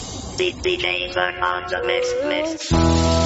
DJ's are on the mix, mix.